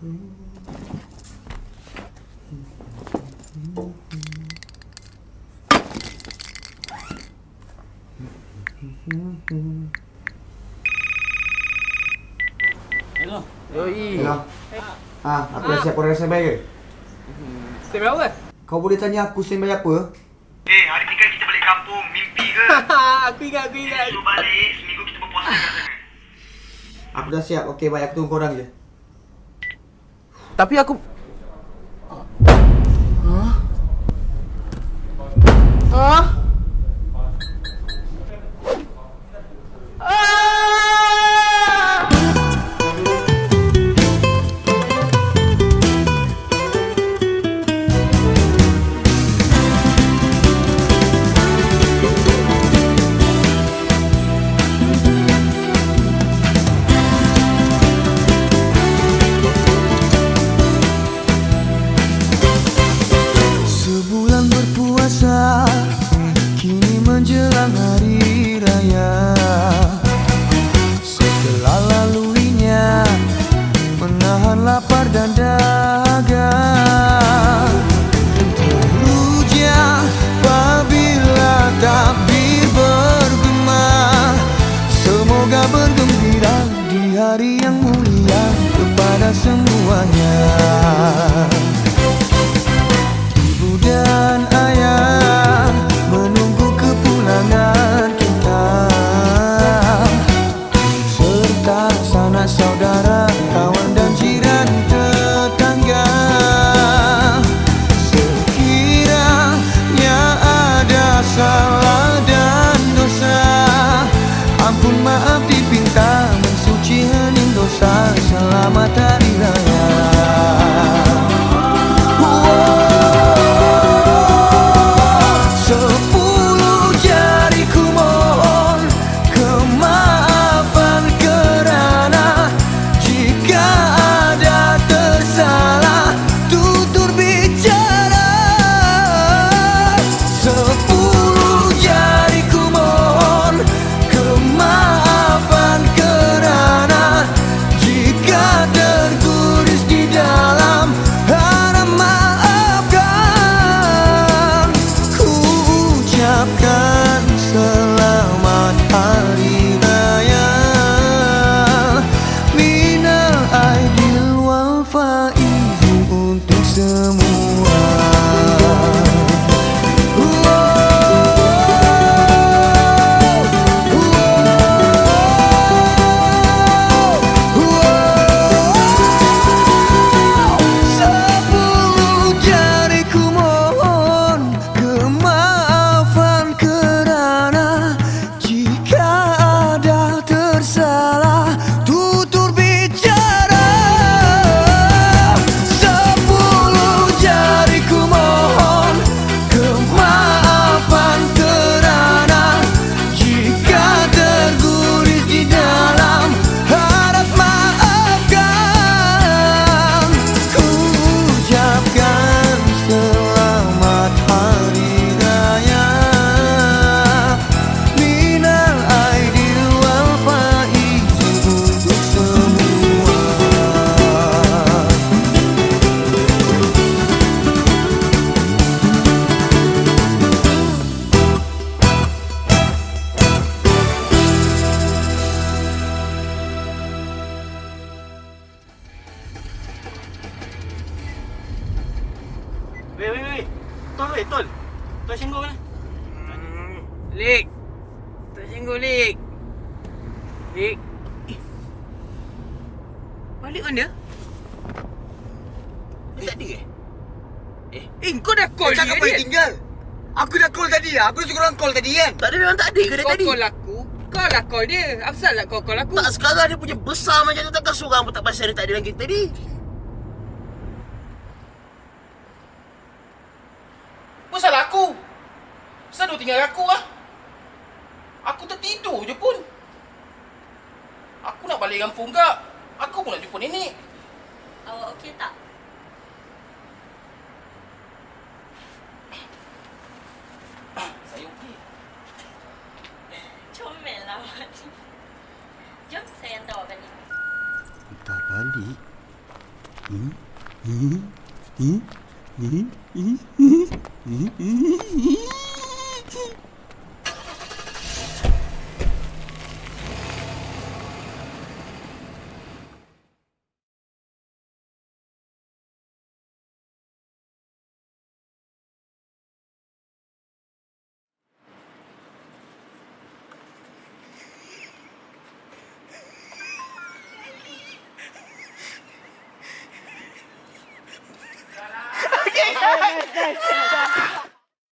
Hello. Yoi. Hello. Ha, aku dah siap korang standby ke? Stay apa? Kau boleh tanya aku standby apa? Eh, hari ni kan kita balik kampung. Mimpi ke? aku ingat, aku ingat. Suruh balik, seminggu kita berpuasa kat sana. Aku dah siap. Okey, baik aku tunggu korang je. Tapi aku menjelang hari raya. Setelah laluinya Menahan lapar dan dahaga. Teruja Apabila takbir bergema. Semoga bergembira Di hari yang mulia Kepada semuanya Wei, wei, wei. Tol, wei, tol. Tol Singgo mana? Lik. Tak singgung Lik. Lik. Eh. Balik mana? Dia tak ada eh? Eh, kau dah call dia Cakap apa tinggal? Aku dah call tadi lah. Aku suruh korang call tadi kan? Tak ada memang tak ada ke dia Kau tadi? call aku. Kau lah call dia. Apasal lah kau call aku? Tak sekarang dia punya besar macam tu takkan seorang pun tak pasal dia tak ada dengan kita Pasal aku Pasal dia tinggal aku ah. Aku tertidur je pun Aku nak balik kampung kak Aku pun nak jumpa nenek Awak okey tak? Saya okey Comel lah awak ni. Jom saya hantar awak balik. Tak balik Hmm? Hmm? Hmm? Hmm? Hmm? Hmm?